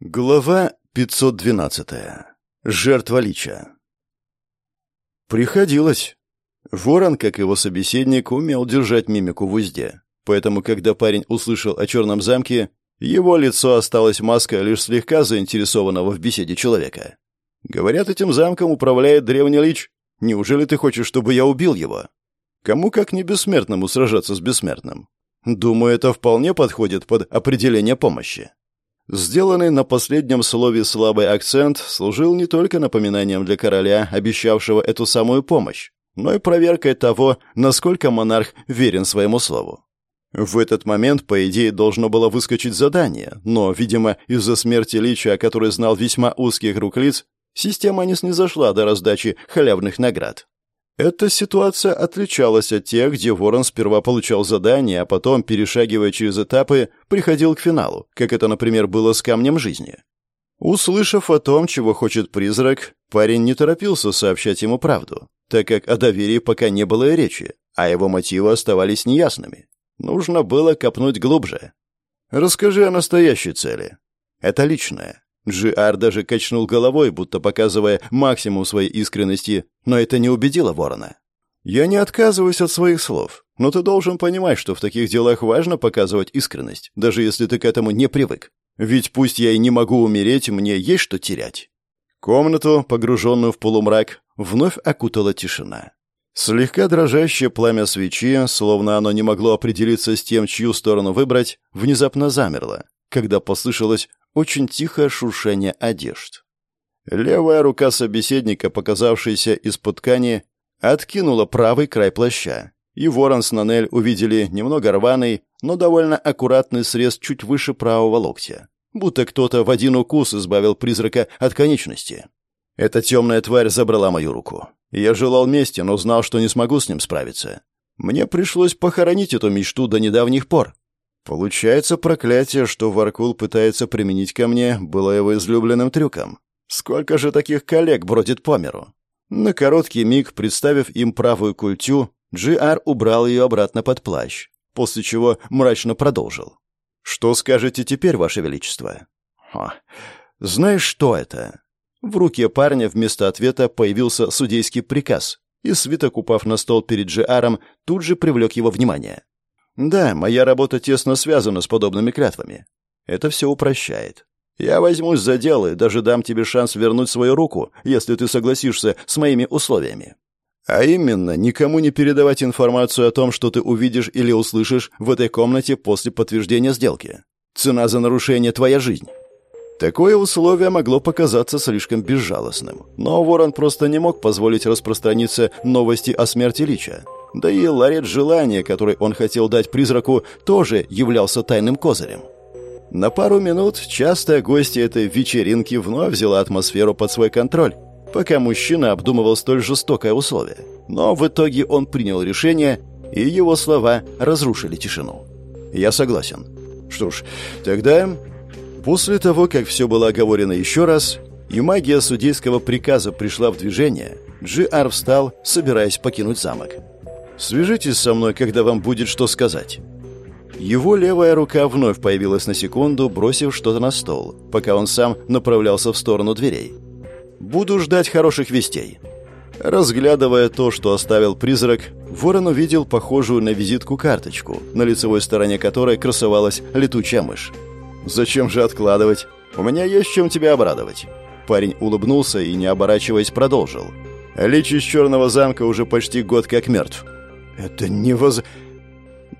Глава 512. Жертва лича. Приходилось. Ворон, как его собеседник, умел держать мимику в узде. Поэтому, когда парень услышал о черном замке, его лицо осталось маской лишь слегка заинтересованного в беседе человека. Говорят, этим замком управляет древний лич. Неужели ты хочешь, чтобы я убил его? Кому как не бессмертному сражаться с бессмертным? Думаю, это вполне подходит под определение помощи. Сделанный на последнем слове слабый акцент служил не только напоминанием для короля, обещавшего эту самую помощь, но и проверкой того, насколько монарх верен своему слову. В этот момент, по идее, должно было выскочить задание, но, видимо, из-за смерти Лича, о которой знал весьма узких круг лиц, система не снизошла до раздачи халявных наград. Эта ситуация отличалась от тех, где Ворон сперва получал задание, а потом, перешагивая через этапы, приходил к финалу, как это, например, было с камнем жизни. Услышав о том, чего хочет призрак, парень не торопился сообщать ему правду, так как о доверии пока не было и речи, а его мотивы оставались неясными. Нужно было копнуть глубже. «Расскажи о настоящей цели. Это личное. Джиар даже качнул головой, будто показывая максимум своей искренности, но это не убедило Ворона. «Я не отказываюсь от своих слов, но ты должен понимать, что в таких делах важно показывать искренность, даже если ты к этому не привык. Ведь пусть я и не могу умереть, мне есть что терять». Комнату, погруженную в полумрак, вновь окутала тишина. Слегка дрожащее пламя свечи, словно оно не могло определиться с тем, чью сторону выбрать, внезапно замерло, когда послышалось очень тихое шуршение одежд. Левая рука собеседника, показавшаяся из-под ткани, откинула правый край плаща, и Ворон с Нанель увидели немного рваный, но довольно аккуратный срез чуть выше правого локтя, будто кто-то в один укус избавил призрака от конечности. Эта темная тварь забрала мою руку. Я желал мести, но знал, что не смогу с ним справиться. Мне пришлось похоронить эту мечту до недавних пор. Получается, проклятие, что Варкул пытается применить ко мне, было его излюбленным трюком. Сколько же таких коллег бродит по миру? На короткий миг, представив им правую культю, Джи-Ар убрал ее обратно под плащ, после чего мрачно продолжил. «Что скажете теперь, Ваше Величество?» Ха. «Знаешь, что это?» В руке парня вместо ответа появился судейский приказ, и свиток, упав на стол перед Джи-Аром, тут же привлек его внимание. Да, моя работа тесно связана с подобными клятвами. Это все упрощает. Я возьмусь за дело и даже дам тебе шанс вернуть свою руку, если ты согласишься с моими условиями. А именно, никому не передавать информацию о том, что ты увидишь или услышишь в этой комнате после подтверждения сделки. Цена за нарушение — твоя жизнь. Такое условие могло показаться слишком безжалостным, но Ворон просто не мог позволить распространиться новости о смерти Лича. Да и ларет желания, который он хотел дать призраку, тоже являлся тайным козырем. На пару минут частая гостья этой вечеринки вновь взяла атмосферу под свой контроль, пока мужчина обдумывал столь жестокое условие. Но в итоге он принял решение, и его слова разрушили тишину. «Я согласен». Что ж, тогда... После того, как все было оговорено еще раз, и магия судейского приказа пришла в движение, Джи-Ар встал, собираясь покинуть замок. Свяжитесь со мной, когда вам будет что сказать». Его левая рука вновь появилась на секунду, бросив что-то на стол, пока он сам направлялся в сторону дверей. «Буду ждать хороших вестей». Разглядывая то, что оставил призрак, Ворон увидел похожую на визитку карточку, на лицевой стороне которой красовалась летучая мышь. «Зачем же откладывать? У меня есть чем тебя обрадовать». Парень улыбнулся и, не оборачиваясь, продолжил. «Лич из Черного замка уже почти год как мертв. Это невоз...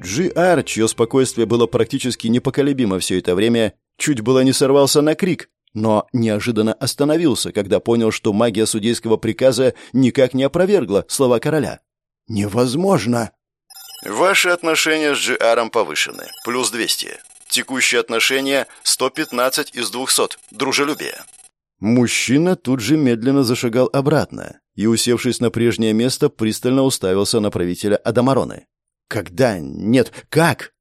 Джи-Ар, чье спокойствие было практически непоколебимо все это время, чуть было не сорвался на крик, но неожиданно остановился, когда понял, что магия судейского приказа никак не опровергла слова короля. «Невозможно!» «Ваши отношения с Джи-Аром повышены. Плюс 200. Текущие отношения 115 из 200. Дружелюбие». Мужчина тут же медленно зашагал обратно и, усевшись на прежнее место, пристально уставился на правителя Адамароны. «Когда? Нет, как?»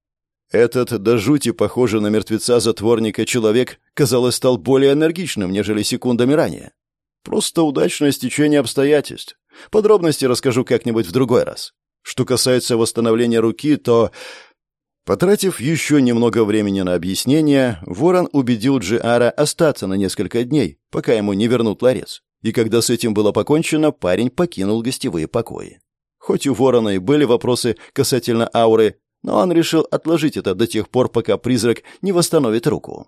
Этот до жути похожий на мертвеца-затворника человек, казалось, стал более энергичным, нежели секундами ранее. Просто удачное стечение обстоятельств. Подробности расскажу как-нибудь в другой раз. Что касается восстановления руки, то... Потратив еще немного времени на объяснение, Ворон убедил Джиара остаться на несколько дней, пока ему не вернут ларец. И когда с этим было покончено, парень покинул гостевые покои. Хоть у Ворона и были вопросы касательно ауры, но он решил отложить это до тех пор, пока призрак не восстановит руку.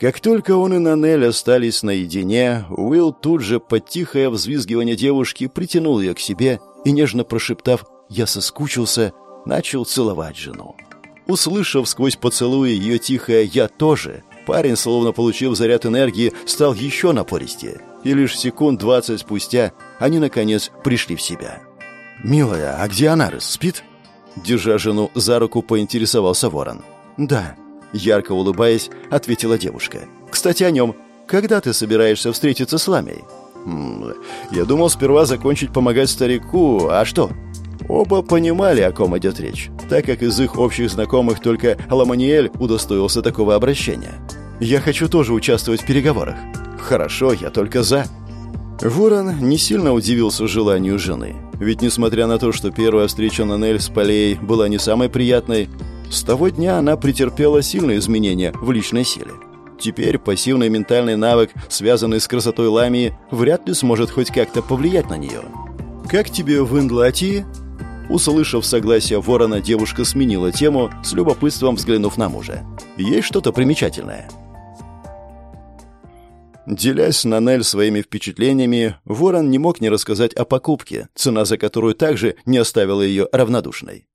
Как только он и Нанель остались наедине, Уилл тут же под тихое взвизгивание девушки притянул ее к себе и, нежно прошептав «Я соскучился», начал целовать жену. Услышав сквозь поцелуи ее тихое «я тоже», парень, словно получив заряд энергии, стал еще напористее. И лишь секунд двадцать спустя они, наконец, пришли в себя. «Милая, а где Анарес? Спит?» Держа жену за руку, поинтересовался ворон. «Да», — ярко улыбаясь, ответила девушка. «Кстати, о нем. Когда ты собираешься встретиться с Ламей?» «М «Я думал сперва закончить помогать старику, а что?» Оба понимали, о ком идет речь, так как из их общих знакомых только Ламаниэль удостоился такого обращения. «Я хочу тоже участвовать в переговорах». «Хорошо, я только за». Ворон не сильно удивился желанию жены. Ведь несмотря на то, что первая встреча Нанель с Полей была не самой приятной, с того дня она претерпела сильные изменения в личной силе. Теперь пассивный ментальный навык, связанный с красотой Ламии, вряд ли сможет хоть как-то повлиять на нее. «Как тебе в Индлатии?» Услышав согласие ворона, девушка сменила тему, с любопытством взглянув на мужа. «Есть что-то примечательное?» Делясь с Нанель своими впечатлениями, Ворон не мог не рассказать о покупке, цена за которую также не оставила ее равнодушной.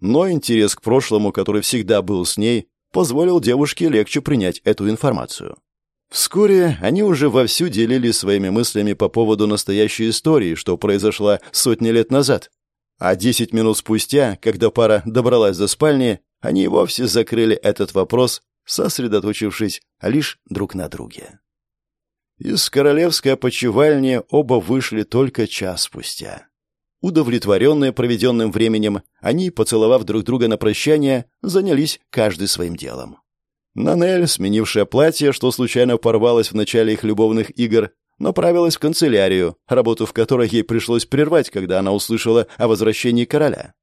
Но интерес к прошлому, который всегда был с ней, позволил девушке легче принять эту информацию. Вскоре они уже вовсю делились своими мыслями по поводу настоящей истории, что произошла сотни лет назад, а десять минут спустя, когда пара добралась до спальни, они вовсе закрыли этот вопрос, сосредоточившись лишь друг на друге. Из королевской опочивальни оба вышли только час спустя. Удовлетворенные проведенным временем, они, поцеловав друг друга на прощание, занялись каждый своим делом. Нанель, сменившая платье, что случайно порвалось в начале их любовных игр, направилась в канцелярию, работу в которой ей пришлось прервать, когда она услышала о возвращении короля.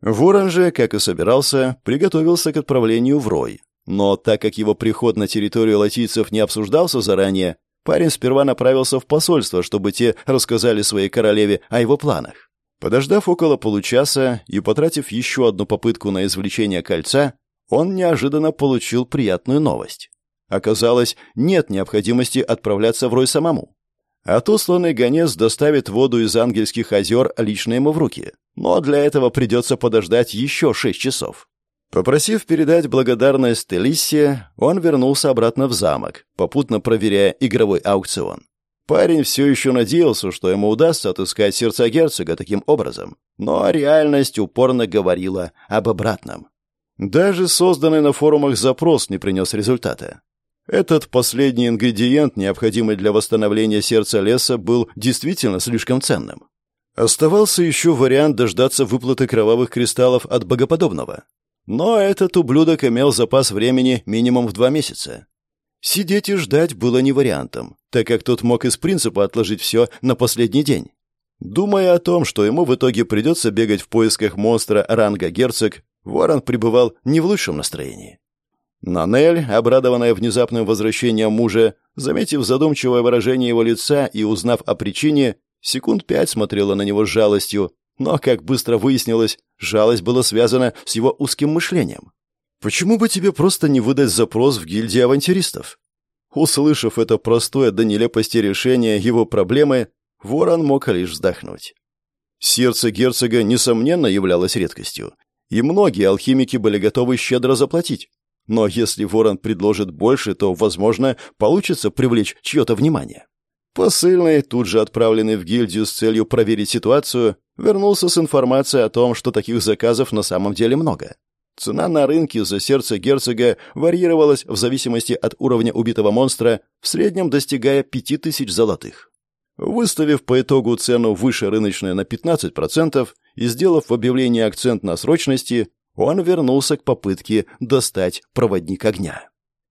Ворон же, как и собирался, приготовился к отправлению в Рой. Но так как его приход на территорию латийцев не обсуждался заранее, парень сперва направился в посольство, чтобы те рассказали своей королеве о его планах. Подождав около получаса и потратив еще одну попытку на извлечение кольца, он неожиданно получил приятную новость. Оказалось, нет необходимости отправляться в Рой самому. Отосланный гонец доставит воду из ангельских озер лично ему в руки, но для этого придется подождать еще шесть часов. Попросив передать благодарность Телиссе, он вернулся обратно в замок, попутно проверяя игровой аукцион. Парень все еще надеялся, что ему удастся отыскать сердца герцога таким образом, но реальность упорно говорила об обратном. Даже созданный на форумах запрос не принес результата. Этот последний ингредиент, необходимый для восстановления сердца леса, был действительно слишком ценным. Оставался еще вариант дождаться выплаты кровавых кристаллов от богоподобного. Но этот ублюдок имел запас времени минимум в два месяца. Сидеть и ждать было не вариантом, так как тот мог из принципа отложить все на последний день. Думая о том, что ему в итоге придется бегать в поисках монстра ранга герцог, Ворон пребывал не в лучшем настроении. Нанель, обрадованная внезапным возвращением мужа, заметив задумчивое выражение его лица и узнав о причине, секунд пять смотрела на него с жалостью, но, как быстро выяснилось, жалость была связана с его узким мышлением. «Почему бы тебе просто не выдать запрос в гильдии авантюристов?» Услышав это простое до нелепости решение его проблемы, Ворон мог лишь вздохнуть. Сердце герцога, несомненно, являлось редкостью, и многие алхимики были готовы щедро заплатить. Но если ворон предложит больше, то, возможно, получится привлечь чье-то внимание. Посыльный, тут же отправленный в гильдию с целью проверить ситуацию, вернулся с информацией о том, что таких заказов на самом деле много. Цена на рынке за сердце герцога варьировалась в зависимости от уровня убитого монстра, в среднем достигая 5000 золотых. Выставив по итогу цену выше рыночной на 15% и сделав в объявлении акцент на срочности, он вернулся к попытке достать проводник огня.